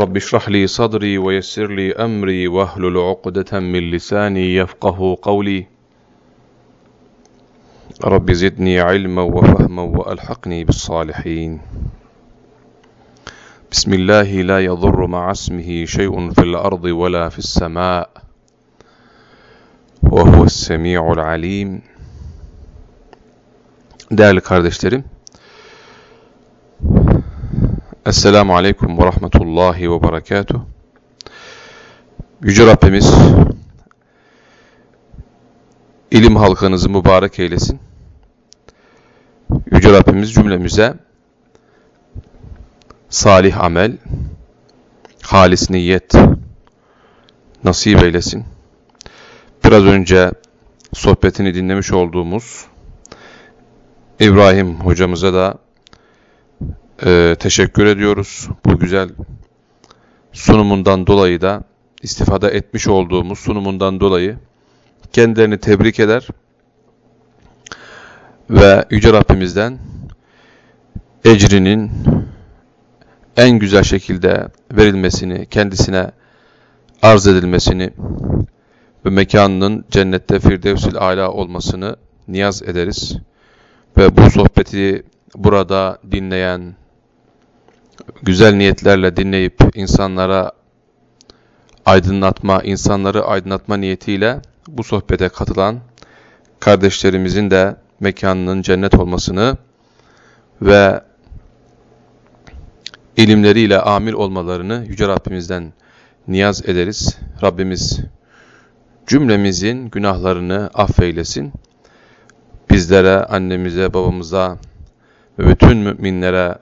رب اشرح لي صدري ويسر لي أمري واهلل عقدة من لساني يفقه قولي. رب زدني علما وفهما وألحقني بالصالحين. بسم الله لا يضر مع اسمه شيء في الأرض ولا في السماء. وهو السميع العليم. Değerli kardeşlerim, Esselamu Aleyküm ve Rahmetullahi ve Berekatuh. Yüce Rabbimiz ilim halkanızı mübarek eylesin. Yüce Rabbimiz cümlemize salih amel, halis niyet nasip eylesin. Biraz önce sohbetini dinlemiş olduğumuz İbrahim hocamıza da e, teşekkür ediyoruz. Bu güzel sunumundan dolayı da istifade etmiş olduğumuz sunumundan dolayı kendilerini tebrik eder ve Yüce Rabbimizden ecrinin en güzel şekilde verilmesini, kendisine arz edilmesini ve mekanının cennette firdevsil ala olmasını niyaz ederiz. Ve bu sohbeti burada dinleyen, güzel niyetlerle dinleyip insanlara aydınlatma, insanları aydınlatma niyetiyle bu sohbete katılan kardeşlerimizin de mekanının cennet olmasını ve ilimleriyle amil olmalarını Yüce Rabbimizden niyaz ederiz. Rabbimiz cümlemizin günahlarını affeylesin. Bizlere, annemize, babamıza ve bütün müminlere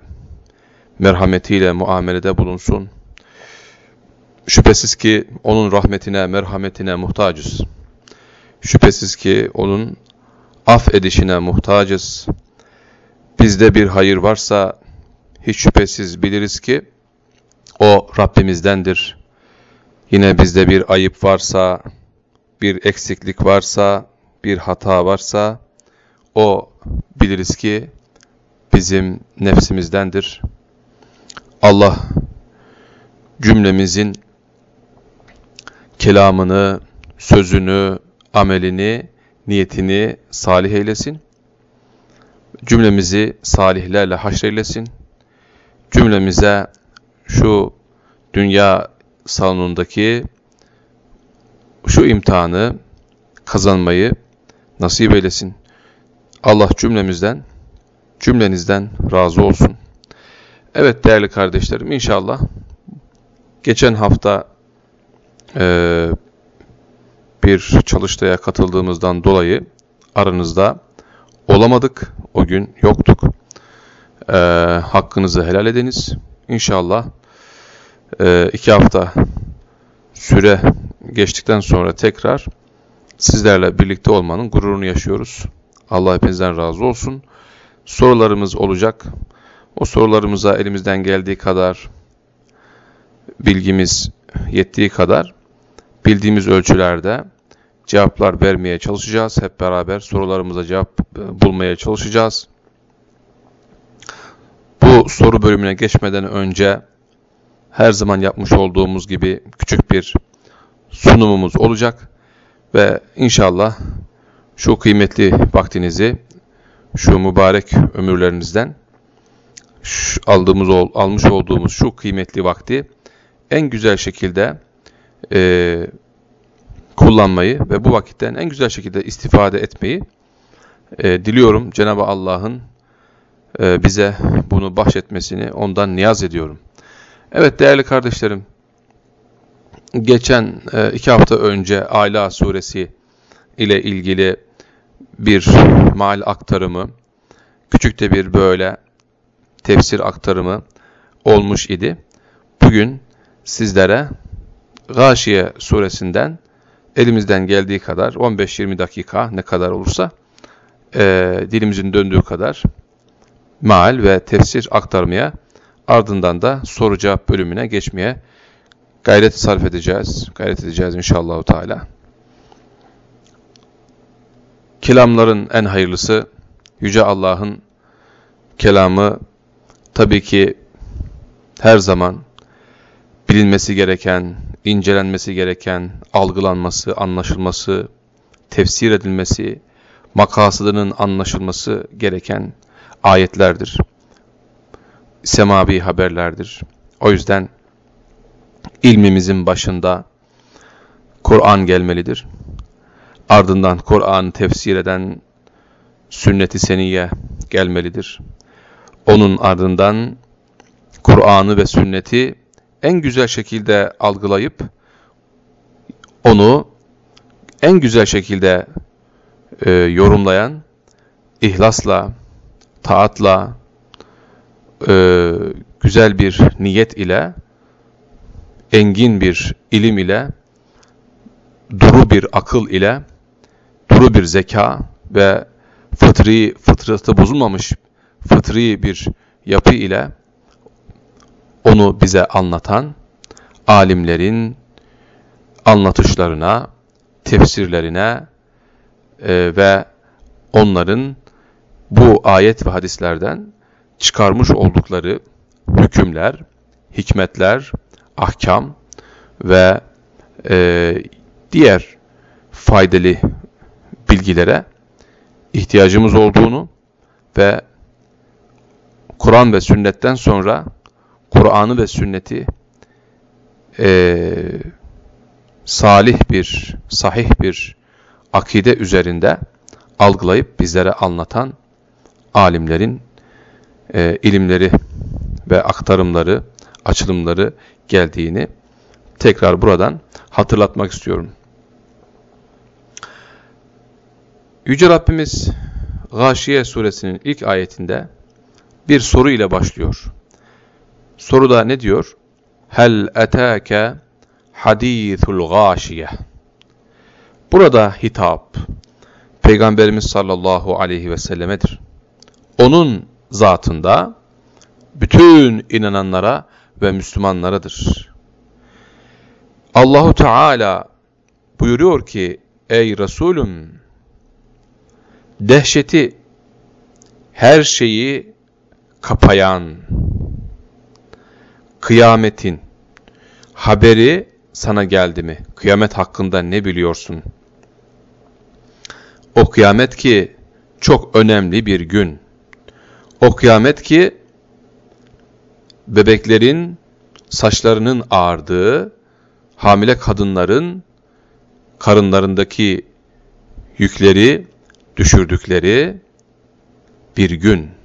merhametiyle muamelede bulunsun. Şüphesiz ki onun rahmetine, merhametine muhtacız. Şüphesiz ki onun af edişine muhtacız. Bizde bir hayır varsa hiç şüphesiz biliriz ki o Rabbimizdendir. Yine bizde bir ayıp varsa, bir eksiklik varsa, bir hata varsa o biliriz ki bizim nefsimizdendir. Allah cümlemizin kelamını, sözünü, amelini, niyetini salih eylesin. Cümlemizi salihlerle haşreylesin. Cümlemize şu dünya salonundaki şu imtihanı kazanmayı nasip eylesin. Allah cümlemizden, cümlenizden razı olsun. Evet değerli kardeşlerim inşallah geçen hafta e, bir çalıştaya katıldığımızdan dolayı aranızda olamadık. O gün yoktuk. E, hakkınızı helal ediniz. İnşallah e, iki hafta süre geçtikten sonra tekrar sizlerle birlikte olmanın gururunu yaşıyoruz. Allah hepinizden razı olsun. Sorularımız olacak. O sorularımıza elimizden geldiği kadar, bilgimiz yettiği kadar, bildiğimiz ölçülerde cevaplar vermeye çalışacağız. Hep beraber sorularımıza cevap e, bulmaya çalışacağız. Bu soru bölümüne geçmeden önce her zaman yapmış olduğumuz gibi küçük bir sunumumuz olacak. Ve inşallah şu kıymetli vaktinizi, şu mübarek ömürlerinizden şu aldığımız almış olduğumuz şu kıymetli vakti en güzel şekilde e, kullanmayı ve bu vakitten en güzel şekilde istifade etmeyi e, diliyorum. Cenab-ı Allah'ın e, bize bunu bahşetmesini ondan niyaz ediyorum. Evet değerli kardeşlerim, geçen e, iki hafta önce Ala suresi ile ilgili bir mal aktarımı, küçük de bir böyle tefsir aktarımı olmuş idi. Bugün sizlere Gâşiye suresinden elimizden geldiği kadar 15-20 dakika ne kadar olursa e, dilimizin döndüğü kadar maal ve tefsir aktarmaya ardından da soru cevap bölümüne geçmeye gayret sarf edeceğiz. Gayret edeceğiz inşallah Teala. Kelamların en hayırlısı Yüce Allah'ın kelamı tabii ki her zaman bilinmesi gereken, incelenmesi gereken, algılanması, anlaşılması, tefsir edilmesi, makasıdının anlaşılması gereken ayetlerdir. Semavi haberlerdir. O yüzden ilmimizin başında Kur'an gelmelidir. Ardından Kur'an'ı tefsir eden sünnet-i seniye gelmelidir. Onun ardından Kur'an'ı ve sünneti en güzel şekilde algılayıp onu en güzel şekilde e, yorumlayan, ihlasla, taatla, e, güzel bir niyet ile, engin bir ilim ile, duru bir akıl ile, duru bir zeka ve fıtri, fıtratı bozulmamış fıtri bir yapı ile onu bize anlatan alimlerin anlatışlarına, tefsirlerine e, ve onların bu ayet ve hadislerden çıkarmış oldukları hükümler, hikmetler, ahkam ve e, diğer faydalı bilgilere ihtiyacımız olduğunu ve Kur'an ve sünnetten sonra Kur'an'ı ve sünneti e, salih bir, sahih bir akide üzerinde algılayıp bizlere anlatan alimlerin e, ilimleri ve aktarımları, açılımları geldiğini tekrar buradan hatırlatmak istiyorum. Yüce Rabbimiz Gâşiye suresinin ilk ayetinde bir soru ile başlıyor. Soruda ne diyor? Hel etâke hadîthul gâşiye. Burada hitap Peygamberimiz sallallahu aleyhi ve sellemedir. Onun zatında bütün inananlara ve Müslümanlaradır. Allahu Teala buyuruyor ki ey Resulüm dehşeti her şeyi kapayan kıyametin haberi sana geldi mi? Kıyamet hakkında ne biliyorsun? O kıyamet ki çok önemli bir gün. O kıyamet ki bebeklerin saçlarının ağardığı, hamile kadınların karınlarındaki yükleri düşürdükleri bir gün.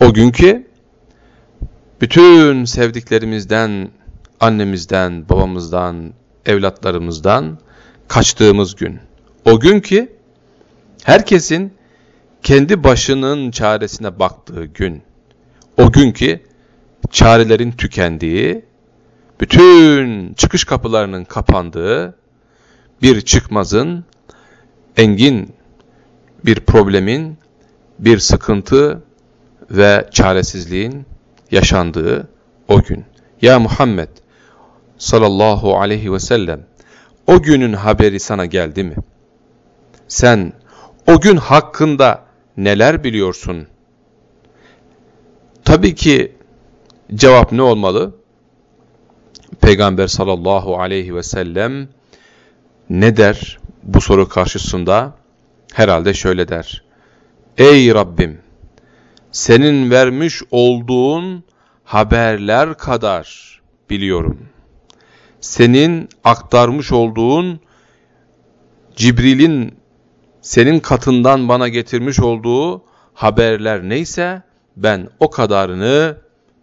O gün ki bütün sevdiklerimizden, annemizden, babamızdan, evlatlarımızdan kaçtığımız gün. O gün ki herkesin kendi başının çaresine baktığı gün. O gün ki çarelerin tükendiği, bütün çıkış kapılarının kapandığı, bir çıkmazın, engin bir problemin, bir sıkıntı ve çaresizliğin yaşandığı o gün. Ya Muhammed sallallahu aleyhi ve sellem o günün haberi sana geldi mi? Sen o gün hakkında neler biliyorsun? Tabii ki cevap ne olmalı? Peygamber sallallahu aleyhi ve sellem ne der bu soru karşısında? Herhalde şöyle der. Ey Rabbim! Senin vermiş olduğun haberler kadar biliyorum. Senin aktarmış olduğun Cibril'in senin katından bana getirmiş olduğu haberler neyse ben o kadarını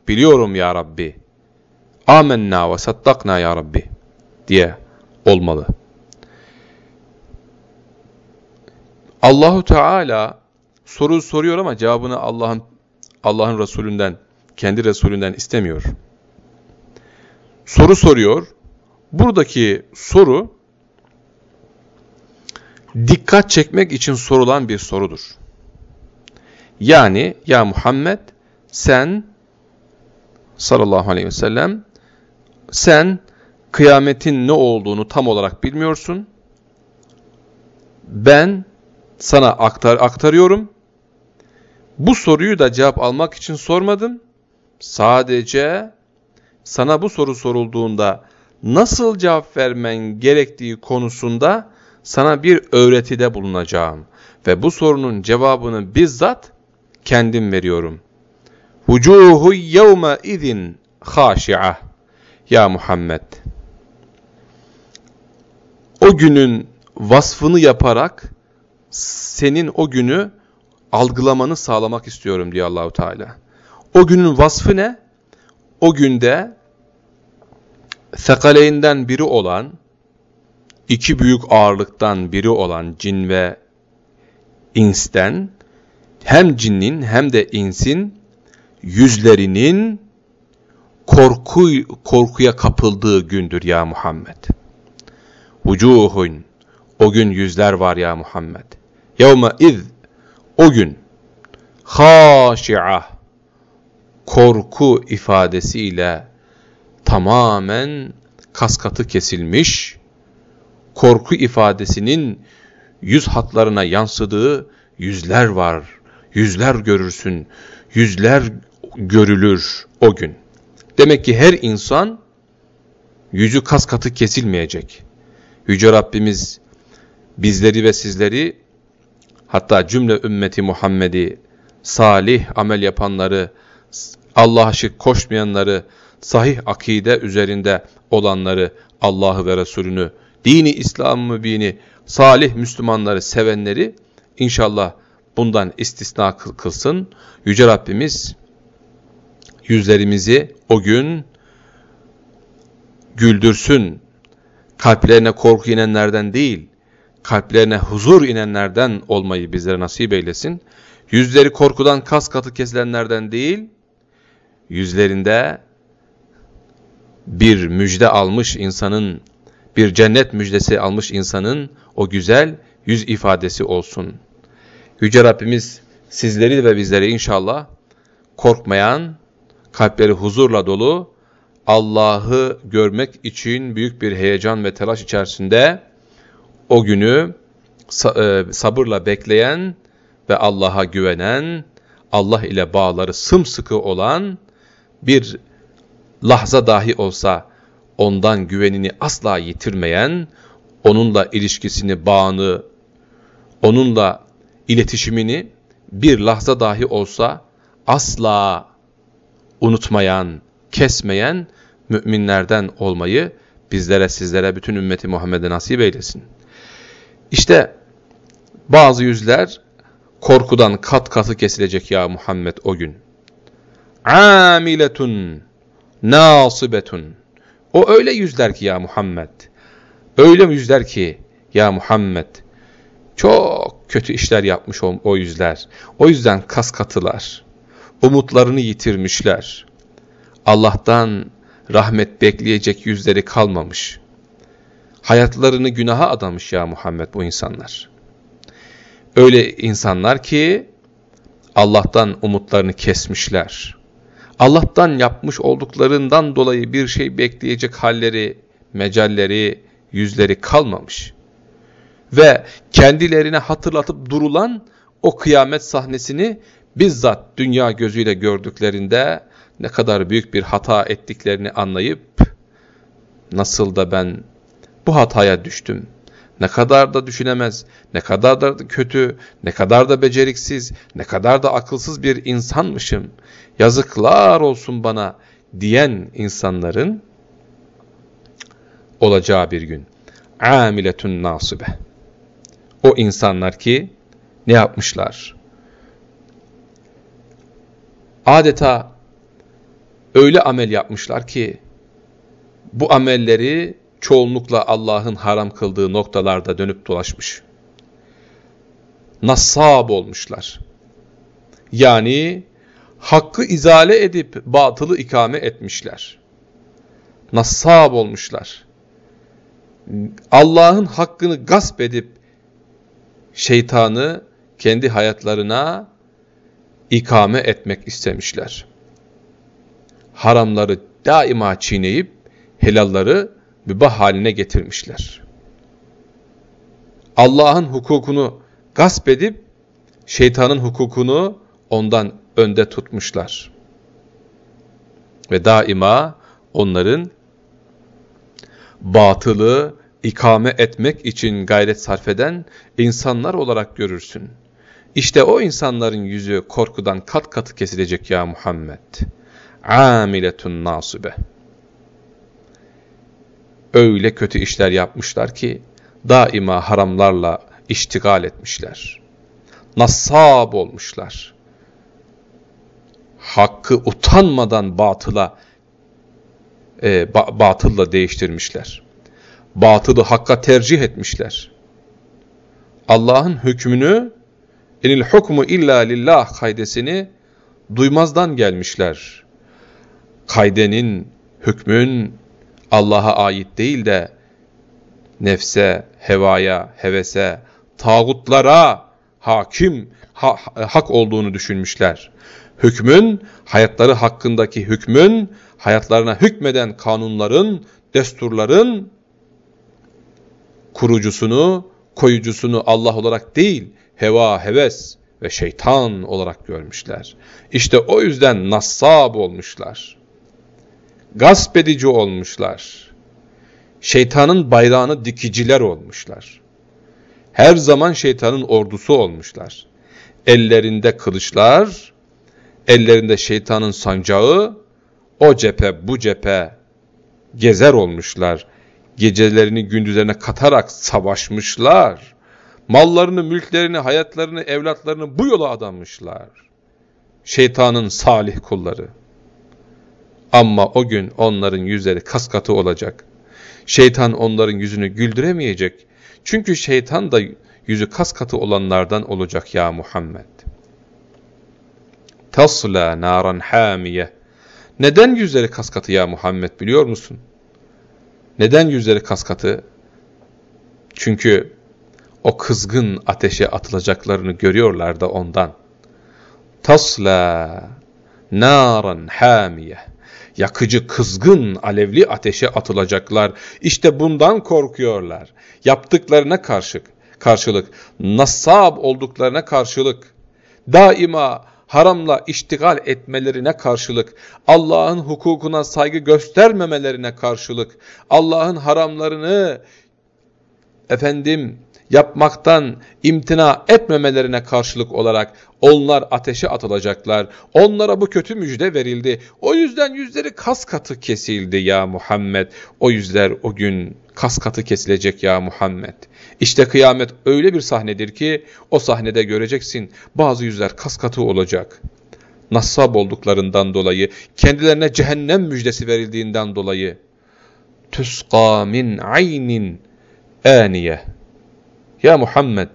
biliyorum ya Rabbi. Amenna ve saddakna ya Rabbi diye olmalı. Allahu Teala soru soruyor ama cevabını Allah'ın Allah'ın Resulünden, kendi Resulünden istemiyor. Soru soruyor. Buradaki soru dikkat çekmek için sorulan bir sorudur. Yani ya Muhammed sen sallallahu aleyhi ve sellem sen kıyametin ne olduğunu tam olarak bilmiyorsun. Ben sana aktar, aktarıyorum. Bu soruyu da cevap almak için sormadım. Sadece sana bu soru sorulduğunda nasıl cevap vermen gerektiği konusunda sana bir öğretide bulunacağım. Ve bu sorunun cevabını bizzat kendim veriyorum. Vucuhu yevme izin haşi'ah. Ya Muhammed. O günün vasfını yaparak senin o günü algılamanı sağlamak istiyorum diyor Allahu Teala. O günün vasfı ne? O günde Sekaleyinden biri olan, iki büyük ağırlıktan biri olan cin ve insten, hem cinnin hem de insin yüzlerinin korku korkuya kapıldığı gündür ya Muhammed. Vucuhun o gün yüzler var ya Muhammed. Yevme iz o gün haşi'ah korku ifadesiyle tamamen kaskatı kesilmiş, korku ifadesinin yüz hatlarına yansıdığı yüzler var. Yüzler görürsün, yüzler görülür o gün. Demek ki her insan yüzü kaskatı kesilmeyecek. Yüce Rabbimiz bizleri ve sizleri hatta cümle ümmeti Muhammed'i salih amel yapanları, Allah'a şirk koşmayanları, sahih akide üzerinde olanları, Allah'ı ve Resulünü, dini İslam mübini, salih Müslümanları sevenleri inşallah bundan istisna kılsın. Yüce Rabbimiz yüzlerimizi o gün güldürsün. Kalplerine korku inenlerden değil, kalplerine huzur inenlerden olmayı bizlere nasip eylesin. Yüzleri korkudan kas katı kesilenlerden değil, yüzlerinde bir müjde almış insanın, bir cennet müjdesi almış insanın o güzel yüz ifadesi olsun. Yüce Rabbimiz sizleri ve bizleri inşallah korkmayan, kalpleri huzurla dolu, Allah'ı görmek için büyük bir heyecan ve telaş içerisinde o günü e, sabırla bekleyen ve Allah'a güvenen, Allah ile bağları sımsıkı olan bir lahza dahi olsa ondan güvenini asla yitirmeyen, onunla ilişkisini, bağını, onunla iletişimini bir lahza dahi olsa asla unutmayan, kesmeyen müminlerden olmayı bizlere, sizlere, bütün ümmeti Muhammed'e nasip eylesin. İşte bazı yüzler korkudan kat katı kesilecek ya Muhammed o gün. Amiletun nasibetun. O öyle yüzler ki ya Muhammed. Öyle yüzler ki ya Muhammed. Çok kötü işler yapmış o, o yüzler. O yüzden kas katılar. Umutlarını yitirmişler. Allah'tan rahmet bekleyecek yüzleri kalmamış. Hayatlarını günaha adamış ya Muhammed bu insanlar. Öyle insanlar ki Allah'tan umutlarını kesmişler. Allah'tan yapmış olduklarından dolayı bir şey bekleyecek halleri, mecalleri, yüzleri kalmamış. Ve kendilerine hatırlatıp durulan o kıyamet sahnesini bizzat dünya gözüyle gördüklerinde ne kadar büyük bir hata ettiklerini anlayıp nasıl da ben bu hataya düştüm, ne kadar da düşünemez, ne kadar da kötü, ne kadar da beceriksiz, ne kadar da akılsız bir insanmışım. Yazıklar olsun bana diyen insanların olacağı bir gün. Amiletun nasibe. O insanlar ki ne yapmışlar? Adeta öyle amel yapmışlar ki bu amelleri çoğunlukla Allah'ın haram kıldığı noktalarda dönüp dolaşmış. Nassab olmuşlar. Yani hakkı izale edip batılı ikame etmişler. Nassab olmuşlar. Allah'ın hakkını gasp edip şeytanı kendi hayatlarına ikame etmek istemişler. Haramları daima çiğneyip helalları mübah haline getirmişler. Allah'ın hukukunu gasp edip şeytanın hukukunu ondan önde tutmuşlar. Ve daima onların batılı ikame etmek için gayret sarf eden insanlar olarak görürsün. İşte o insanların yüzü korkudan kat katı kesilecek ya Muhammed. Amiletun nasibe. Öyle kötü işler yapmışlar ki daima haramlarla iştigal etmişler. Nassab olmuşlar. Hakkı utanmadan batıla e, ba batılla değiştirmişler. Batılı hakka tercih etmişler. Allah'ın hükmünü enil hukmu illa lillah kaydesini duymazdan gelmişler. Kaydenin, hükmün Allah'a ait değil de nefse, hevaya, hevese, tağutlara hakim, ha, hak olduğunu düşünmüşler. Hükmün, hayatları hakkındaki hükmün, hayatlarına hükmeden kanunların, desturların kurucusunu, koyucusunu Allah olarak değil, heva, heves ve şeytan olarak görmüşler. İşte o yüzden nassab olmuşlar. Gasp edici olmuşlar. Şeytanın bayrağını dikiciler olmuşlar. Her zaman şeytanın ordusu olmuşlar. Ellerinde kılıçlar, ellerinde şeytanın sancağı, o cephe bu cephe gezer olmuşlar. Gecelerini gündüzlerine katarak savaşmışlar. Mallarını, mülklerini, hayatlarını, evlatlarını bu yola adamışlar. Şeytanın salih kulları. Ama o gün onların yüzleri kaskatı olacak. Şeytan onların yüzünü güldüremeyecek. Çünkü şeytan da yüzü kaskatı olanlardan olacak ya Muhammed. Tasla naran hamiye. Neden yüzleri kaskatı ya Muhammed biliyor musun? Neden yüzleri kaskatı? Çünkü o kızgın ateşe atılacaklarını görüyorlar da ondan. Tasla naran hamiye. Yakıcı, kızgın, alevli ateşe atılacaklar. İşte bundan korkuyorlar. Yaptıklarına karşılık, karşılık, nasab olduklarına karşılık, daima haramla iştigal etmelerine karşılık, Allah'ın hukukuna saygı göstermemelerine karşılık, Allah'ın haramlarını efendim yapmaktan imtina etmemelerine karşılık olarak onlar ateşe atılacaklar. Onlara bu kötü müjde verildi. O yüzden yüzleri kas katı kesildi ya Muhammed. O yüzler o gün kas katı kesilecek ya Muhammed. İşte kıyamet öyle bir sahnedir ki o sahnede göreceksin bazı yüzler kas katı olacak. Nassab olduklarından dolayı, kendilerine cehennem müjdesi verildiğinden dolayı. Tüsqa min aynin aniye. Ya Muhammed,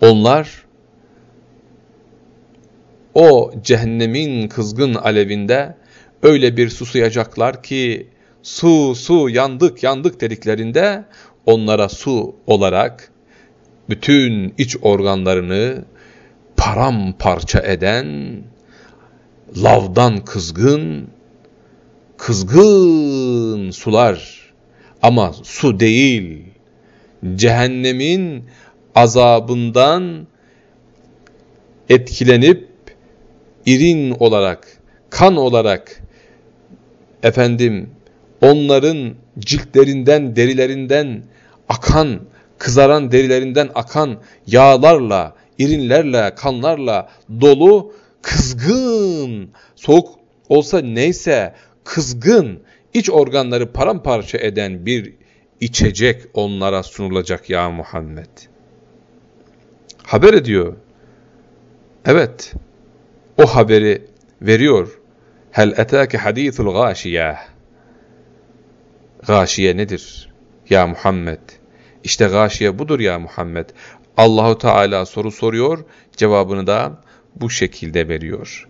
onlar o cehennemin kızgın alevinde öyle bir susuyacaklar ki su su yandık yandık dediklerinde onlara su olarak bütün iç organlarını paramparça eden lavdan kızgın kızgın sular. Ama su değil cehennemin azabından etkilenip irin olarak kan olarak efendim onların ciltlerinden derilerinden akan, kızaran derilerinden akan yağlarla, irinlerle, kanlarla dolu kızgın, soğuk olsa neyse kızgın, iç organları paramparça eden bir içecek onlara sunulacak ya Muhammed. Haber ediyor. Evet, o haberi veriyor. Hel etâke hadîthul gâşiyâh. Gâşiye nedir? ya Muhammed. İşte gâşiye budur ya Muhammed. Allahu Teala soru soruyor, cevabını da bu şekilde veriyor.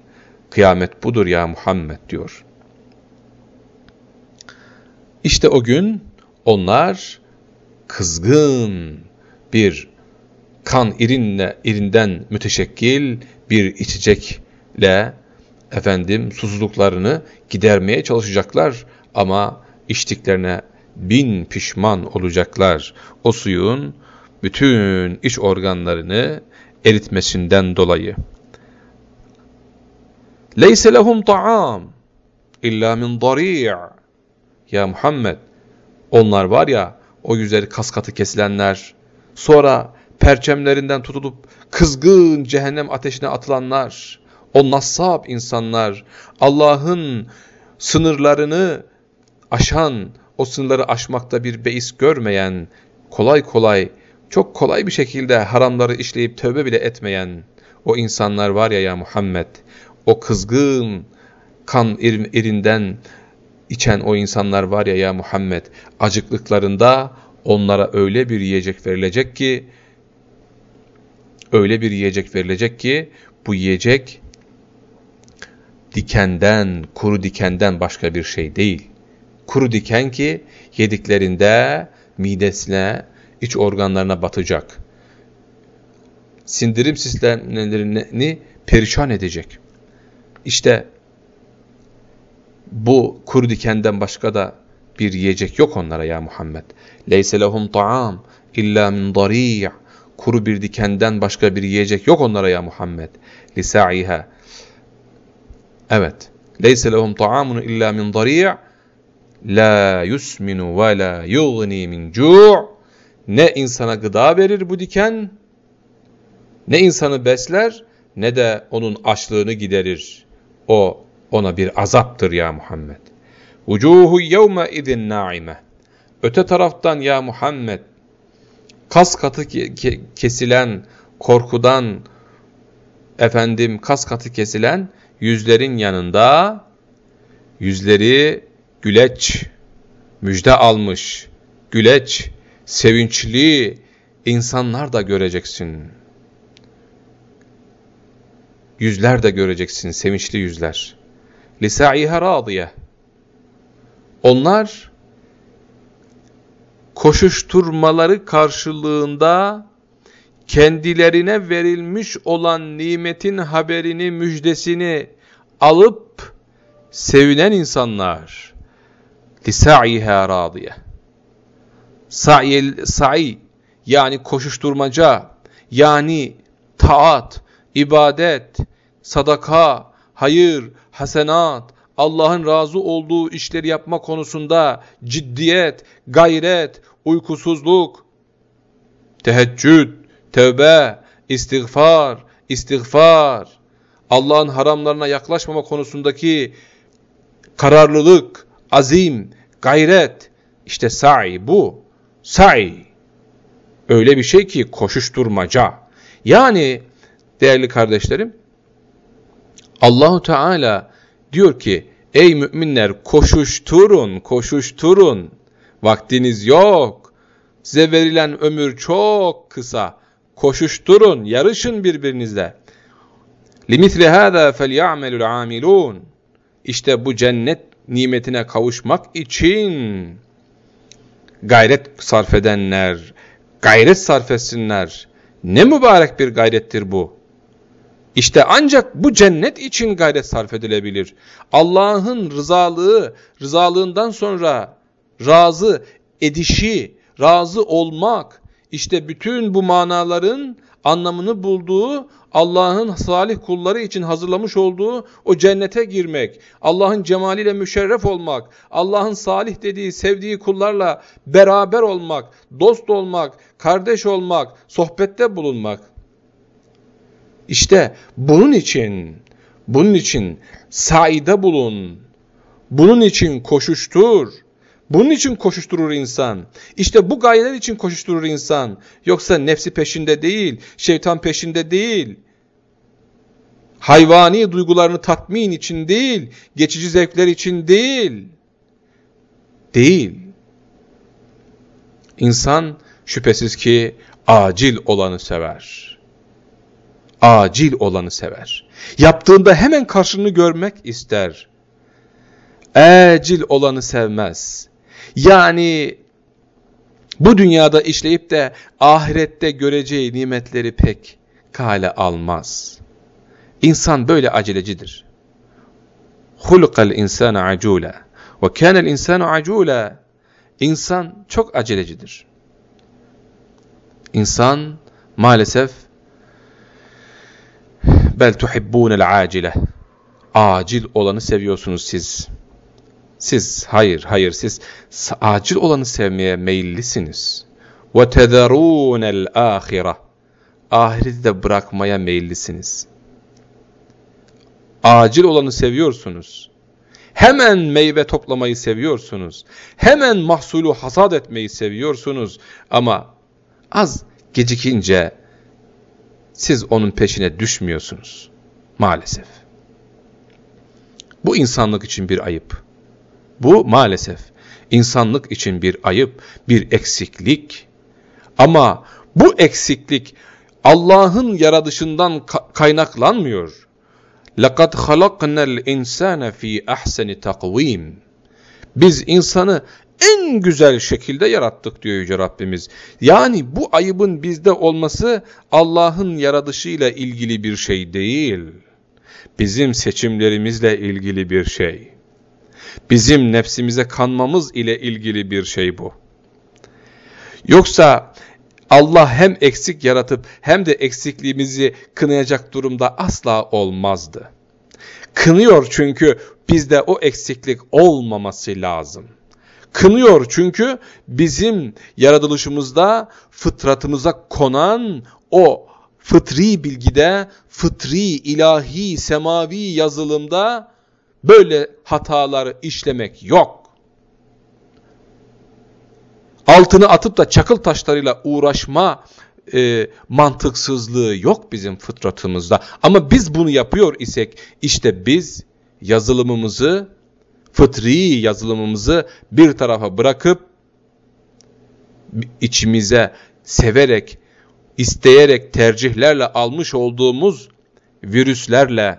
Kıyamet budur ya Muhammed diyor. İşte o gün onlar kızgın bir kan irinle, irinden müteşekkil bir içecekle efendim susuzluklarını gidermeye çalışacaklar ama içtiklerine bin pişman olacaklar. O suyun bütün iç organlarını eritmesinden dolayı. Leyse lehum ta'am. illa min dari' Ya Muhammed onlar var ya o yüzleri kas katı kesilenler. Sonra perçemlerinden tutulup kızgın cehennem ateşine atılanlar. O nassab insanlar Allah'ın sınırlarını aşan o sınırları aşmakta bir beis görmeyen kolay kolay çok kolay bir şekilde haramları işleyip tövbe bile etmeyen o insanlar var ya ya Muhammed. O kızgın kan irinden içen o insanlar var ya ya Muhammed acıklıklarında onlara öyle bir yiyecek verilecek ki öyle bir yiyecek verilecek ki bu yiyecek dikenden, kuru dikenden başka bir şey değil. Kuru diken ki yediklerinde midesine, iç organlarına batacak. Sindirim sistemlerini perişan edecek. İşte bu kuru dikenden başka da bir yiyecek yok onlara ya Muhammed. Leyse lehum ta'am illa min dari' Kuru bir dikenden başka bir yiyecek yok onlara ya Muhammed. Lisa'iha. Evet. Leyse lehum ta'amun illa min dari' la yusminu ve la yughni min cu' Ne insana gıda verir bu diken, ne insanı besler, ne de onun açlığını giderir. O ona bir azaptır ya Muhammed. Vucuhu yevme idin naime. Öte taraftan ya Muhammed kas katı kesilen korkudan efendim kas katı kesilen yüzlerin yanında yüzleri güleç müjde almış güleç sevinçli insanlar da göreceksin. Yüzler de göreceksin, sevinçli yüzler. Lisaiha radiye. Onlar koşuşturmaları karşılığında kendilerine verilmiş olan nimetin haberini, müjdesini alıp sevinen insanlar. Lisa'iha radiye. Sa'i, sa'i yani koşuşturmaca, yani taat, ibadet, sadaka, hayır, hasenat, Allah'ın razı olduğu işleri yapma konusunda ciddiyet, gayret, uykusuzluk, teheccüd, tövbe, istiğfar, istiğfar, Allah'ın haramlarına yaklaşmama konusundaki kararlılık, azim, gayret, işte sa'i bu. Sa'i. Öyle bir şey ki koşuşturmaca. Yani değerli kardeşlerim, Allahu Teala diyor ki ey müminler koşuşturun koşuşturun. Vaktiniz yok. Size verilen ömür çok kısa. Koşuşturun yarışın birbirinizle. Limithli hada felyamelul amilun işte bu cennet nimetine kavuşmak için gayret sarf edenler gayret sarf etsinler. Ne mübarek bir gayrettir bu. İşte ancak bu cennet için gayret sarf edilebilir. Allah'ın rızalığı, rızalığından sonra razı edişi, razı olmak, işte bütün bu manaların anlamını bulduğu Allah'ın salih kulları için hazırlamış olduğu o cennete girmek, Allah'ın cemaliyle müşerref olmak, Allah'ın salih dediği, sevdiği kullarla beraber olmak, dost olmak, kardeş olmak, sohbette bulunmak. İşte bunun için, bunun için saide bulun, bunun için koşuştur, bunun için koşuşturur insan. İşte bu gayeler için koşuşturur insan. Yoksa nefsi peşinde değil, şeytan peşinde değil. Hayvani duygularını tatmin için değil, geçici zevkler için değil. Değil. İnsan şüphesiz ki acil olanı sever acil olanı sever. Yaptığında hemen karşılığını görmek ister. Acil olanı sevmez. Yani bu dünyada işleyip de ahirette göreceği nimetleri pek kale almaz. İnsan böyle acelecidir. Hulukal insana acula ve kana'l insanu acula. İnsan çok acelecidir. İnsan maalesef Bel tuhibbunel acile. Acil olanı seviyorsunuz siz. Siz, hayır, hayır, siz acil olanı sevmeye meyillisiniz. Ve tederunel ahire. Ahireti de bırakmaya meyillisiniz. Acil olanı seviyorsunuz. Hemen meyve toplamayı seviyorsunuz. Hemen mahsulü hasat etmeyi seviyorsunuz. Ama az gecikince, siz onun peşine düşmüyorsunuz. Maalesef. Bu insanlık için bir ayıp. Bu maalesef insanlık için bir ayıp, bir eksiklik. Ama bu eksiklik Allah'ın yaratışından kaynaklanmıyor. لَقَدْ خَلَقْنَا الْاِنْسَانَ ف۪ي اَحْسَنِ تَقْو۪يمٍ Biz insanı en güzel şekilde yarattık diyor Yüce Rabbimiz. Yani bu ayıbın bizde olması Allah'ın yaratışıyla ilgili bir şey değil. Bizim seçimlerimizle ilgili bir şey. Bizim nefsimize kanmamız ile ilgili bir şey bu. Yoksa Allah hem eksik yaratıp hem de eksikliğimizi kınayacak durumda asla olmazdı. Kınıyor çünkü bizde o eksiklik olmaması lazım. Kınıyor çünkü bizim yaratılışımızda fıtratımıza konan o fıtri bilgide, fıtri, ilahi, semavi yazılımda böyle hataları işlemek yok altını atıp da çakıl taşlarıyla uğraşma e, mantıksızlığı yok bizim fıtratımızda. Ama biz bunu yapıyor isek işte biz yazılımımızı, fıtri yazılımımızı bir tarafa bırakıp içimize severek, isteyerek tercihlerle almış olduğumuz virüslerle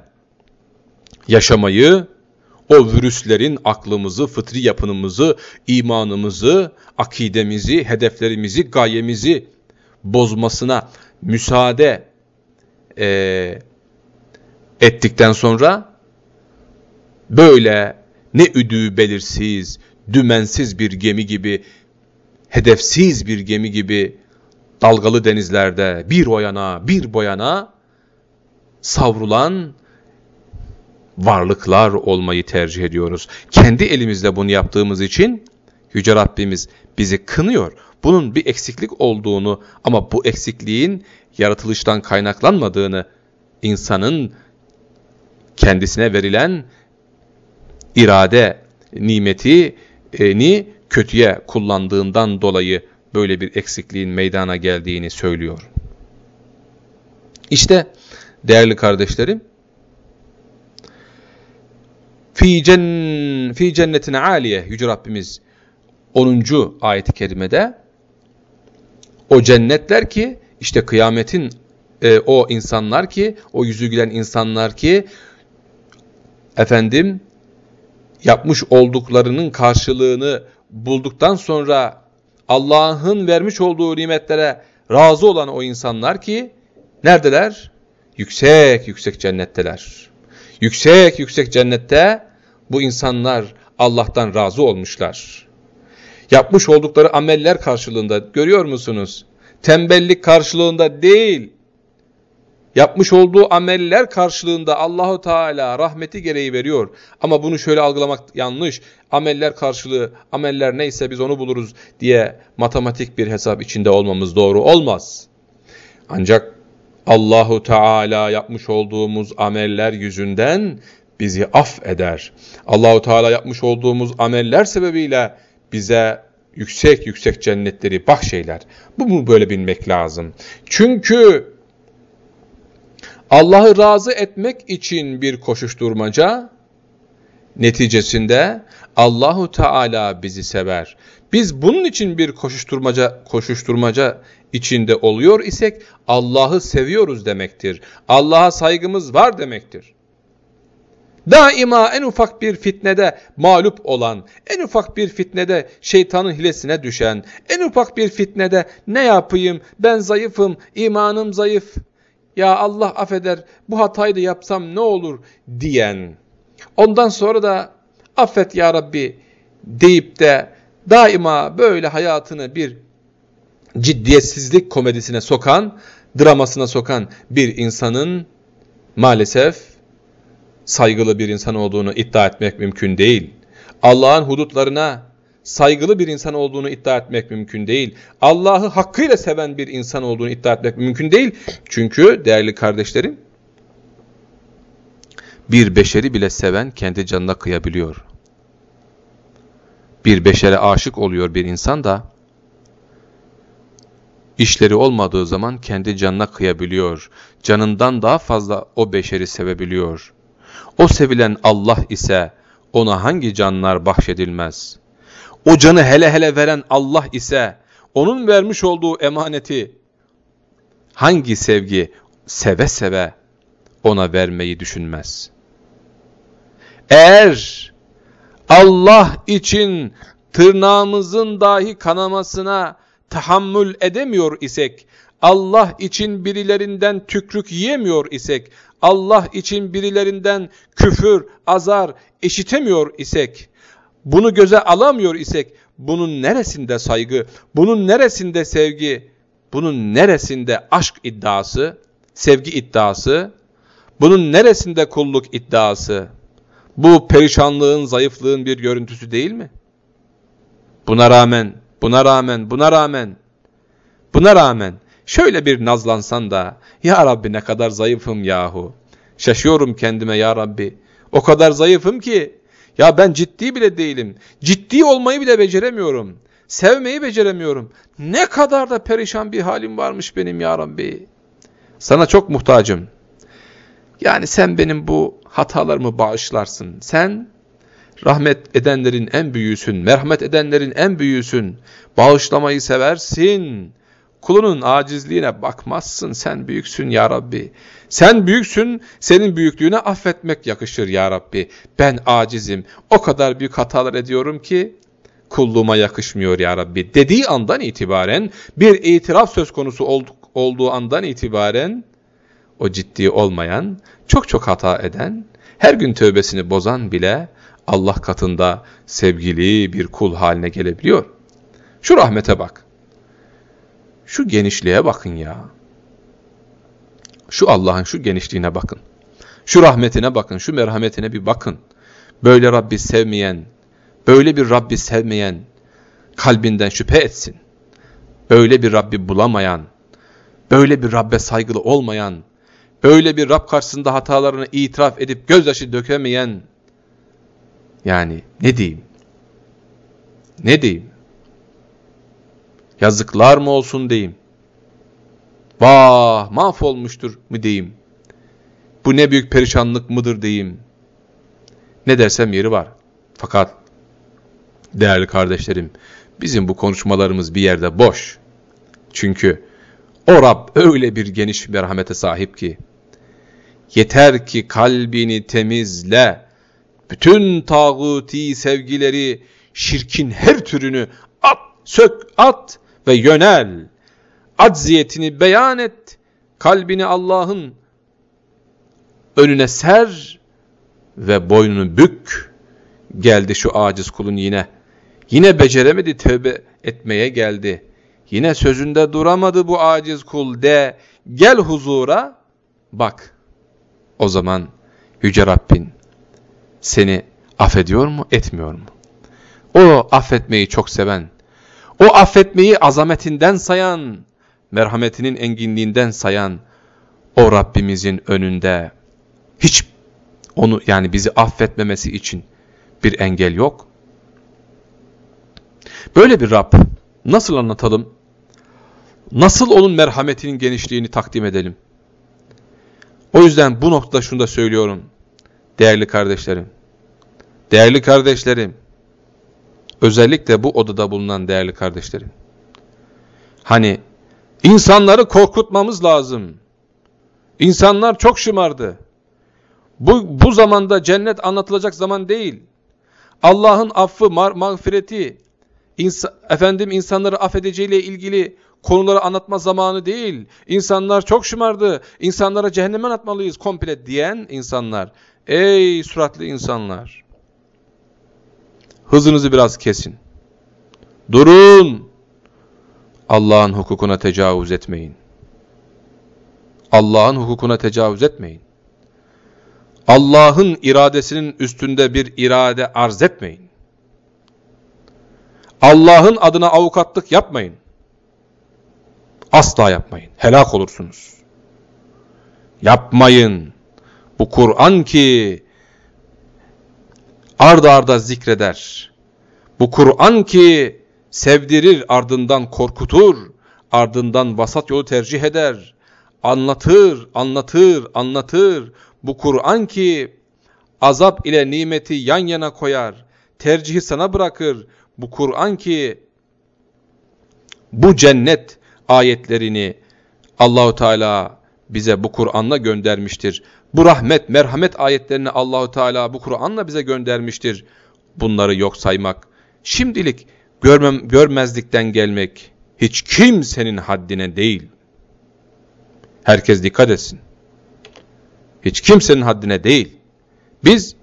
yaşamayı, o virüslerin aklımızı, fıtri yapınımızı, imanımızı, akidemizi, hedeflerimizi, gayemizi bozmasına müsaade e, ettikten sonra böyle ne üdüğü belirsiz, dümensiz bir gemi gibi, hedefsiz bir gemi gibi dalgalı denizlerde bir o bir boyana savrulan varlıklar olmayı tercih ediyoruz. Kendi elimizle bunu yaptığımız için Yüce Rabbimiz bizi kınıyor. Bunun bir eksiklik olduğunu ama bu eksikliğin yaratılıştan kaynaklanmadığını insanın kendisine verilen irade nimetini kötüye kullandığından dolayı böyle bir eksikliğin meydana geldiğini söylüyor. İşte değerli kardeşlerim Fi, cen, fi cennetin aliye Yüce Rabbimiz 10. ayet-i kerimede o cennetler ki işte kıyametin e, o insanlar ki o yüzü gülen insanlar ki efendim yapmış olduklarının karşılığını bulduktan sonra Allah'ın vermiş olduğu nimetlere razı olan o insanlar ki neredeler? Yüksek yüksek cennetteler. Yüksek yüksek cennette bu insanlar Allah'tan razı olmuşlar. Yapmış oldukları ameller karşılığında görüyor musunuz? Tembellik karşılığında değil. Yapmış olduğu ameller karşılığında Allahu Teala rahmeti gereği veriyor. Ama bunu şöyle algılamak yanlış. Ameller karşılığı, ameller neyse biz onu buluruz diye matematik bir hesap içinde olmamız doğru olmaz. Ancak Allahu Teala yapmış olduğumuz ameller yüzünden bizi affeder. Allahu Teala yapmış olduğumuz ameller sebebiyle bize yüksek yüksek cennetleri bahşeyler. Bu mu böyle bilmek lazım? Çünkü Allah'ı razı etmek için bir koşuşturmaca neticesinde Allahu Teala bizi sever. Biz bunun için bir koşuşturmaca koşuşturmaca içinde oluyor isek Allah'ı seviyoruz demektir. Allah'a saygımız var demektir. Daima en ufak bir fitnede mağlup olan, en ufak bir fitnede şeytanın hilesine düşen, en ufak bir fitnede ne yapayım ben zayıfım, imanım zayıf, ya Allah affeder bu hatayı da yapsam ne olur diyen, ondan sonra da affet ya Rabbi deyip de daima böyle hayatını bir ciddiyetsizlik komedisine sokan, dramasına sokan bir insanın maalesef saygılı bir insan olduğunu iddia etmek mümkün değil. Allah'ın hudutlarına saygılı bir insan olduğunu iddia etmek mümkün değil. Allah'ı hakkıyla seven bir insan olduğunu iddia etmek mümkün değil. Çünkü değerli kardeşlerim, bir beşeri bile seven kendi canına kıyabiliyor. Bir beşere aşık oluyor bir insan da, işleri olmadığı zaman kendi canına kıyabiliyor. Canından daha fazla o beşeri sevebiliyor. O sevilen Allah ise ona hangi canlar bahşedilmez? O canı hele hele veren Allah ise onun vermiş olduğu emaneti hangi sevgi seve seve ona vermeyi düşünmez? Eğer Allah için tırnağımızın dahi kanamasına tahammül edemiyor isek, Allah için birilerinden tükrük yiyemiyor isek, Allah için birilerinden küfür, azar işitemiyor isek, bunu göze alamıyor isek, bunun neresinde saygı, bunun neresinde sevgi, bunun neresinde aşk iddiası, sevgi iddiası, bunun neresinde kulluk iddiası, bu perişanlığın, zayıflığın bir görüntüsü değil mi? Buna rağmen, buna rağmen, buna rağmen, buna rağmen şöyle bir nazlansan da, Ya Rabbi ne kadar zayıfım yahu. Şaşıyorum kendime Ya Rabbi. O kadar zayıfım ki, ya ben ciddi bile değilim. Ciddi olmayı bile beceremiyorum. Sevmeyi beceremiyorum. Ne kadar da perişan bir halim varmış benim Ya Rabbi. Sana çok muhtacım. Yani sen benim bu hatalarımı bağışlarsın. Sen rahmet edenlerin en büyüğüsün, merhamet edenlerin en büyüğüsün. Bağışlamayı seversin. Kulunun acizliğine bakmazsın. Sen büyüksün ya Rabbi. Sen büyüksün, senin büyüklüğüne affetmek yakışır ya Rabbi. Ben acizim. O kadar büyük hatalar ediyorum ki kulluğuma yakışmıyor ya Rabbi. Dediği andan itibaren, bir itiraf söz konusu olduğu andan itibaren, o ciddi olmayan, çok çok hata eden, her gün tövbesini bozan bile Allah katında sevgili bir kul haline gelebiliyor. Şu rahmete bak. Şu genişliğe bakın ya. Şu Allah'ın şu genişliğine bakın. Şu rahmetine bakın, şu merhametine bir bakın. Böyle Rabbi sevmeyen, böyle bir Rabbi sevmeyen kalbinden şüphe etsin. Böyle bir Rabbi bulamayan, böyle bir Rabbe saygılı olmayan, böyle bir Rab karşısında hatalarını itiraf edip gözyaşı dökemeyen, yani ne diyeyim? Ne diyeyim? Yazıklar mı olsun diyeyim. Vah mahvolmuştur mu diyeyim. Bu ne büyük perişanlık mıdır diyeyim. Ne dersem yeri var. Fakat değerli kardeşlerim bizim bu konuşmalarımız bir yerde boş. Çünkü o Rab öyle bir geniş merhamete sahip ki yeter ki kalbini temizle bütün tağuti sevgileri şirkin her türünü at sök at ve yönel. Acziyetini beyan et. Kalbini Allah'ın önüne ser ve boynunu bük. Geldi şu aciz kulun yine. Yine beceremedi tövbe etmeye geldi. Yine sözünde duramadı bu aciz kul de. Gel huzura bak. O zaman Yüce Rabbin seni affediyor mu etmiyor mu? O affetmeyi çok seven, o affetmeyi azametinden sayan, merhametinin enginliğinden sayan o Rabbimizin önünde hiç onu yani bizi affetmemesi için bir engel yok. Böyle bir Rab nasıl anlatalım? Nasıl onun merhametinin genişliğini takdim edelim? O yüzden bu noktada şunu da söylüyorum. Değerli kardeşlerim. Değerli kardeşlerim. Özellikle bu odada bulunan değerli kardeşlerim. Hani insanları korkutmamız lazım. İnsanlar çok şımardı. Bu, bu zamanda cennet anlatılacak zaman değil. Allah'ın affı, mağfireti, insa, efendim insanları affedeceğiyle ilgili konuları anlatma zamanı değil. İnsanlar çok şımardı. İnsanlara cehenneme atmalıyız komple diyen insanlar. Ey suratlı insanlar! Hızınızı biraz kesin. Durun! Allah'ın hukukuna tecavüz etmeyin. Allah'ın hukukuna tecavüz etmeyin. Allah'ın iradesinin üstünde bir irade arz etmeyin. Allah'ın adına avukatlık yapmayın. Asla yapmayın. Helak olursunuz. Yapmayın. Bu Kur'an ki arda arda zikreder. Bu Kur'an ki sevdirir ardından korkutur, ardından vasat yolu tercih eder. Anlatır, anlatır, anlatır. Bu Kur'an ki azap ile nimeti yan yana koyar. Tercihi sana bırakır. Bu Kur'an ki bu cennet ayetlerini Allahu Teala bize bu Kur'an'la göndermiştir. Bu rahmet, merhamet ayetlerini Allahu Teala bu Kur'an'la bize göndermiştir. Bunları yok saymak, şimdilik görmem, görmezlikten gelmek hiç kimsenin haddine değil. Herkes dikkat etsin. Hiç kimsenin haddine değil. Biz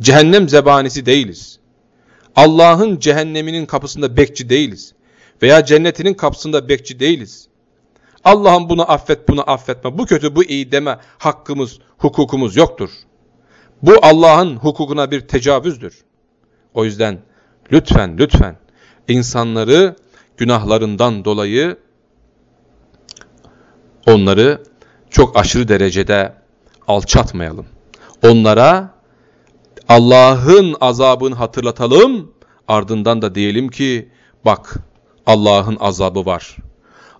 cehennem zebanisi değiliz. Allah'ın cehenneminin kapısında bekçi değiliz. Veya cennetinin kapısında bekçi değiliz. Allah'ım bunu affet, bunu affetme, bu kötü, bu iyi deme hakkımız, hukukumuz yoktur. Bu Allah'ın hukukuna bir tecavüzdür. O yüzden lütfen, lütfen insanları günahlarından dolayı onları çok aşırı derecede alçatmayalım. Onlara Allah'ın azabını hatırlatalım, ardından da diyelim ki bak Allah'ın azabı var.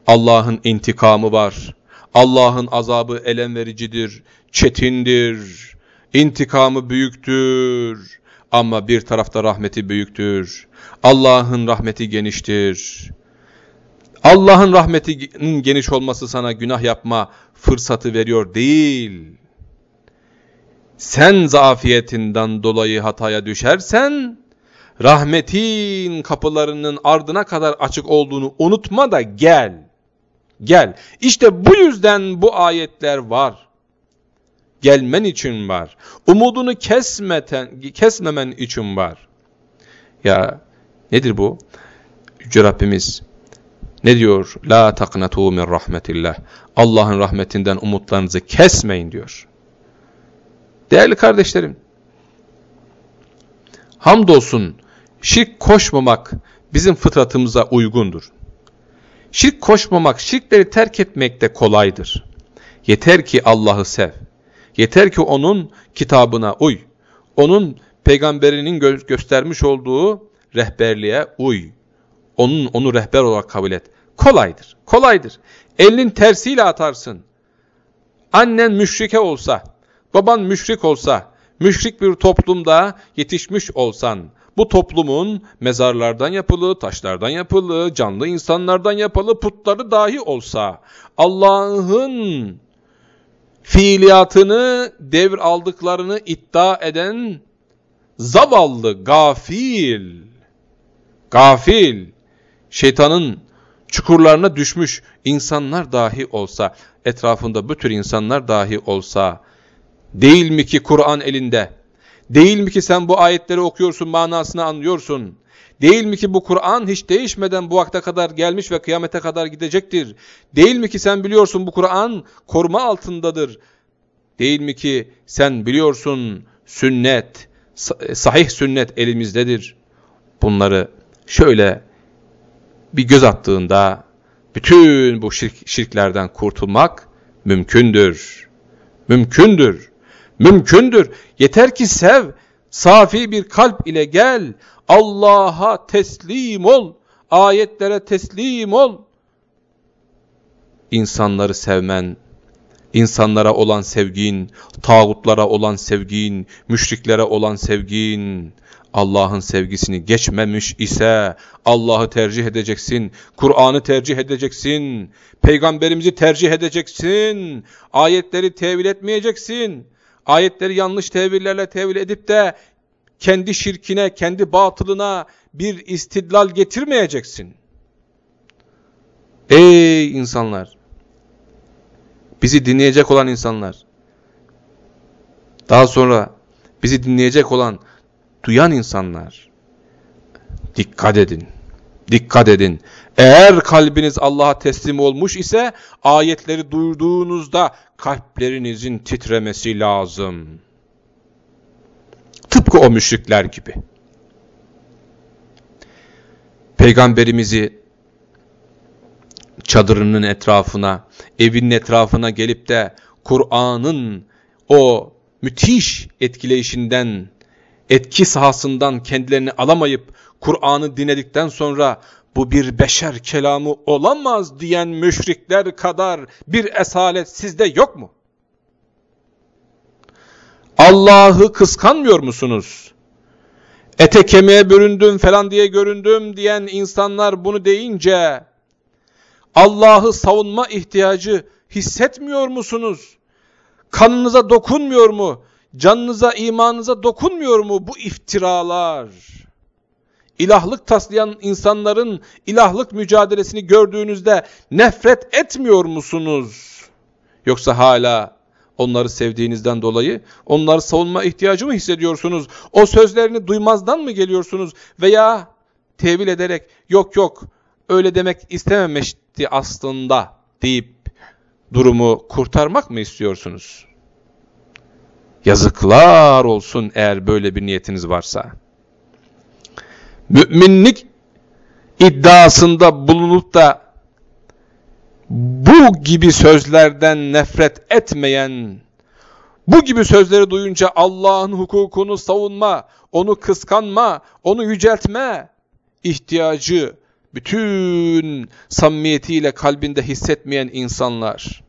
Allah'ın intikamı var. Allah'ın azabı elem vericidir, çetindir. İntikamı büyüktür. Ama bir tarafta rahmeti büyüktür. Allah'ın rahmeti geniştir. Allah'ın rahmetinin geniş olması sana günah yapma fırsatı veriyor değil. Sen zafiyetinden dolayı hataya düşersen, rahmetin kapılarının ardına kadar açık olduğunu unutma da gel. Gel. İşte bu yüzden bu ayetler var. Gelmen için var. Umudunu kesmeten, kesmemen için var. Ya nedir bu? Yüce Rabbimiz ne diyor? La taknatu min rahmetillah. Allah'ın rahmetinden umutlarınızı kesmeyin diyor. Değerli kardeşlerim, hamdolsun şirk koşmamak bizim fıtratımıza uygundur. Şirk koşmamak, şirkleri terk etmek de kolaydır. Yeter ki Allah'ı sev. Yeter ki onun kitabına uy. Onun peygamberinin gö göstermiş olduğu rehberliğe uy. Onun onu rehber olarak kabul et. Kolaydır. Kolaydır. Elinin tersiyle atarsın. Annen müşrike olsa, baban müşrik olsa, müşrik bir toplumda yetişmiş olsan, bu toplumun mezarlardan yapılı, taşlardan yapılı, canlı insanlardan yapılı putları dahi olsa, Allah'ın fiiliyatını devir aldıklarını iddia eden zavallı, gafil, gafil, şeytanın çukurlarına düşmüş insanlar dahi olsa, etrafında bu tür insanlar dahi olsa, değil mi ki Kur'an elinde, değil mi ki sen bu ayetleri okuyorsun, manasını anlıyorsun, değil mi ki bu Kur'an hiç değişmeden bu vakte kadar gelmiş ve kıyamete kadar gidecektir, değil mi ki sen biliyorsun bu Kur'an koruma altındadır, değil mi ki sen biliyorsun sünnet, sahih sünnet elimizdedir, bunları şöyle bir göz attığında bütün bu şirk, şirklerden kurtulmak mümkündür. Mümkündür. Mümkündür. Yeter ki sev, safi bir kalp ile gel, Allah'a teslim ol, ayetlere teslim ol. İnsanları sevmen, insanlara olan sevgin, tağutlara olan sevgin, müşriklere olan sevgin, Allah'ın sevgisini geçmemiş ise Allah'ı tercih edeceksin, Kur'an'ı tercih edeceksin, peygamberimizi tercih edeceksin, ayetleri tevil etmeyeceksin. Ayetleri yanlış tevillerle tevil edip de kendi şirkine, kendi batılına bir istidlal getirmeyeceksin. Ey insanlar! Bizi dinleyecek olan insanlar, daha sonra bizi dinleyecek olan duyan insanlar dikkat edin. Dikkat edin. Eğer kalbiniz Allah'a teslim olmuş ise ayetleri duyduğunuzda kalplerinizin titremesi lazım. Tıpkı o müşrikler gibi. Peygamberimizi çadırının etrafına, evinin etrafına gelip de Kur'an'ın o müthiş etkileyişinden, etki sahasından kendilerini alamayıp Kur'an'ı dinledikten sonra bu bir beşer kelamı olamaz diyen müşrikler kadar bir esalet sizde yok mu? Allah'ı kıskanmıyor musunuz? Ete kemiğe büründüm falan diye göründüm diyen insanlar bunu deyince Allah'ı savunma ihtiyacı hissetmiyor musunuz? Kanınıza dokunmuyor mu? Canınıza, imanınıza dokunmuyor mu bu iftiralar? İlahlık taslayan insanların ilahlık mücadelesini gördüğünüzde nefret etmiyor musunuz? Yoksa hala onları sevdiğinizden dolayı onları savunma ihtiyacı mı hissediyorsunuz? O sözlerini duymazdan mı geliyorsunuz? Veya tevil ederek yok yok öyle demek istememişti aslında deyip durumu kurtarmak mı istiyorsunuz? Yazıklar olsun eğer böyle bir niyetiniz varsa. Müminlik iddiasında bulunup da bu gibi sözlerden nefret etmeyen, bu gibi sözleri duyunca Allah'ın hukukunu savunma, onu kıskanma, onu yüceltme ihtiyacı bütün samimiyetiyle kalbinde hissetmeyen insanlar,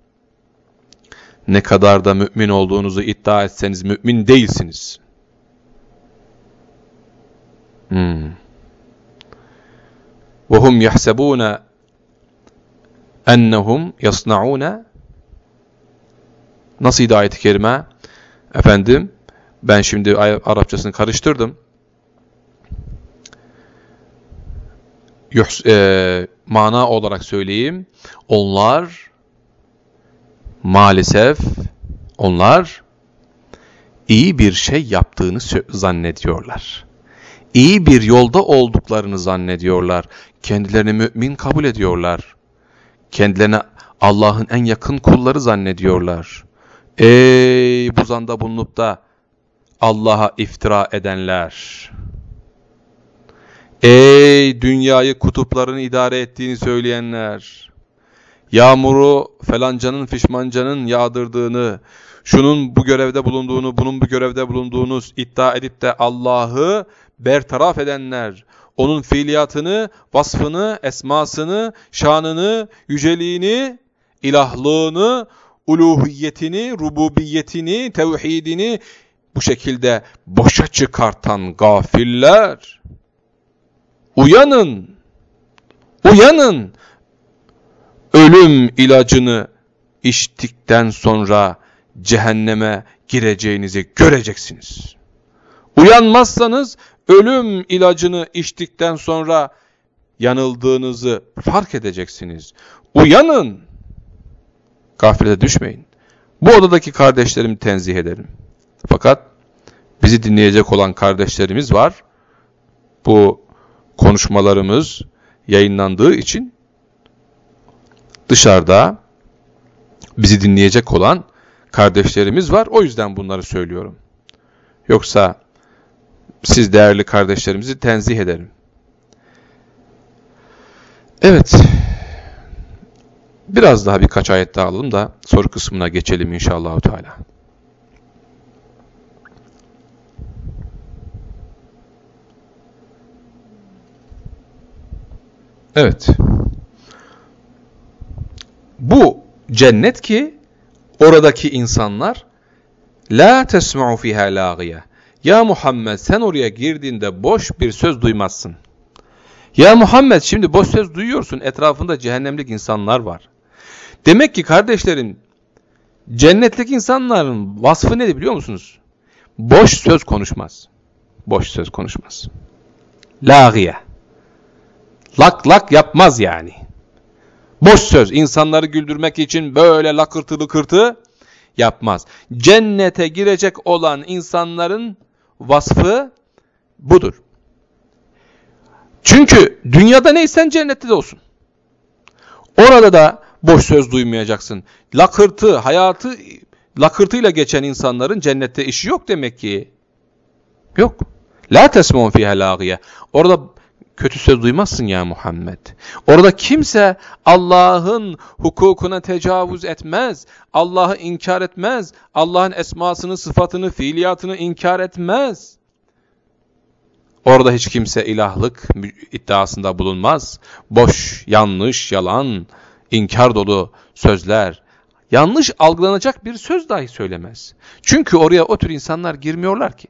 ne kadar da mümin olduğunuzu iddia etseniz mümin değilsiniz. Hmm. وَهُمْ يَحْسَبُونَ ennehum yasnaune Nasıl ayet-i kerime? Efendim ben şimdi Arapçasını karıştırdım. Yuhs e, mana olarak söyleyeyim. Onlar maalesef onlar iyi bir şey yaptığını zannediyorlar. İyi bir yolda olduklarını zannediyorlar. Kendilerini mümin kabul ediyorlar. Kendilerine Allah'ın en yakın kulları zannediyorlar. Ey bu zanda bulunup da Allah'a iftira edenler! Ey dünyayı kutupların idare ettiğini söyleyenler! Yağmuru felancanın fişmancanın yağdırdığını, şunun bu görevde bulunduğunu, bunun bu görevde bulunduğunu iddia edip de Allah'ı bertaraf edenler, onun fiiliyatını, vasfını, esmasını, şanını, yüceliğini, ilahlığını, uluhiyetini, rububiyetini, tevhidini bu şekilde boşa çıkartan gafiller. Uyanın, uyanın. Ölüm ilacını içtikten sonra cehenneme gireceğinizi göreceksiniz. Uyanmazsanız ölüm ilacını içtikten sonra yanıldığınızı fark edeceksiniz. Uyanın. Gaflete düşmeyin. Bu odadaki kardeşlerimi tenzih ederim. Fakat bizi dinleyecek olan kardeşlerimiz var. Bu konuşmalarımız yayınlandığı için dışarıda bizi dinleyecek olan kardeşlerimiz var. O yüzden bunları söylüyorum. Yoksa siz değerli kardeşlerimizi tenzih ederim. Evet. Biraz daha birkaç ayet daha alalım da soru kısmına geçelim inşallah Teala. Evet. Bu cennet ki oradaki insanlar la tesma'u fiha lagiye ya Muhammed sen oraya girdiğinde boş bir söz duymazsın. Ya Muhammed şimdi boş söz duyuyorsun etrafında cehennemlik insanlar var. Demek ki kardeşlerim cennetlik insanların vasfı nedir biliyor musunuz? Boş söz konuşmaz. Boş söz konuşmaz. Lagiye. Lak lak yapmaz yani. Boş söz insanları güldürmek için böyle lakırtı lıkırtı yapmaz. Cennete girecek olan insanların vasfı budur. Çünkü dünyada neysen cennette de olsun. Orada da boş söz duymayacaksın. Lakırtı, hayatı lakırtıyla geçen insanların cennette işi yok demek ki. Yok. La tesmun fiha lagiye. Orada kötü söz duymazsın ya Muhammed. Orada kimse Allah'ın hukukuna tecavüz etmez. Allah'ı inkar etmez. Allah'ın esmasını, sıfatını, fiiliyatını inkar etmez. Orada hiç kimse ilahlık iddiasında bulunmaz. Boş, yanlış, yalan, inkar dolu sözler, yanlış algılanacak bir söz dahi söylemez. Çünkü oraya o tür insanlar girmiyorlar ki.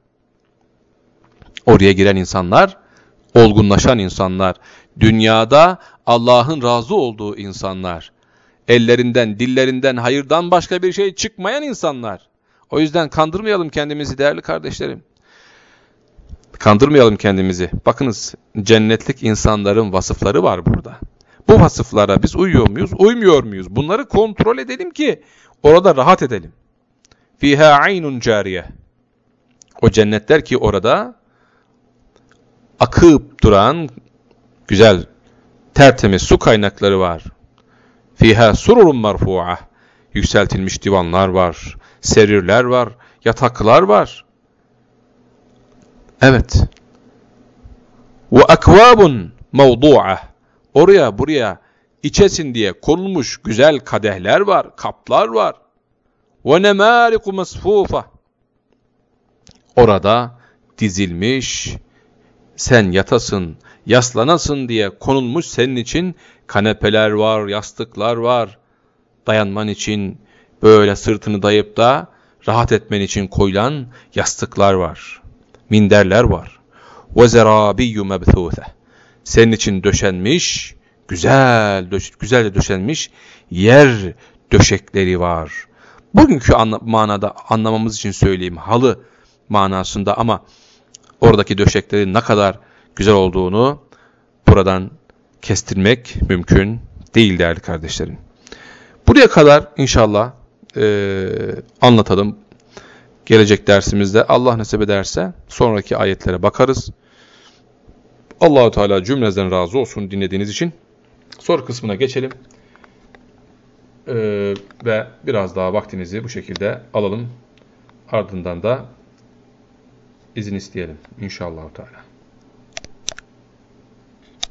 Oraya giren insanlar, olgunlaşan insanlar, dünyada Allah'ın razı olduğu insanlar, ellerinden, dillerinden hayırdan başka bir şey çıkmayan insanlar. O yüzden kandırmayalım kendimizi değerli kardeşlerim. Kandırmayalım kendimizi. Bakınız cennetlik insanların vasıfları var burada. Bu vasıflara biz uyuyor muyuz, uymuyor muyuz? Bunları kontrol edelim ki orada rahat edelim. Fiha aynun cariye. O cennetler ki orada akıp duran güzel tertemiz su kaynakları var. Fiha sururun marfu'a. Yükseltilmiş divanlar var, serirler var, yataklar var. Evet. Ve akvabun mevdu'a. Oraya buraya içesin diye konulmuş güzel kadehler var, kaplar var. Ve nemâriku mesfûfa. Orada dizilmiş, sen yatasın, yaslanasın diye konulmuş senin için kanepeler var, yastıklar var. Dayanman için böyle sırtını dayıp da rahat etmen için koyulan yastıklar var. Minderler var. وَزَرَابِيُّ مَبْثُوثَ Senin için döşenmiş, güzel, döş güzel döşenmiş yer döşekleri var. Bugünkü anla manada anlamamız için söyleyeyim halı manasında ama oradaki döşeklerin ne kadar güzel olduğunu buradan kestirmek mümkün değil değerli kardeşlerim. Buraya kadar inşallah e, anlatalım. Gelecek dersimizde Allah nasip ederse sonraki ayetlere bakarız. Allahu Teala cümleden razı olsun dinlediğiniz için. Soru kısmına geçelim. Ee, ve biraz daha vaktinizi bu şekilde alalım. Ardından da izin isteyelim inşallah Teala.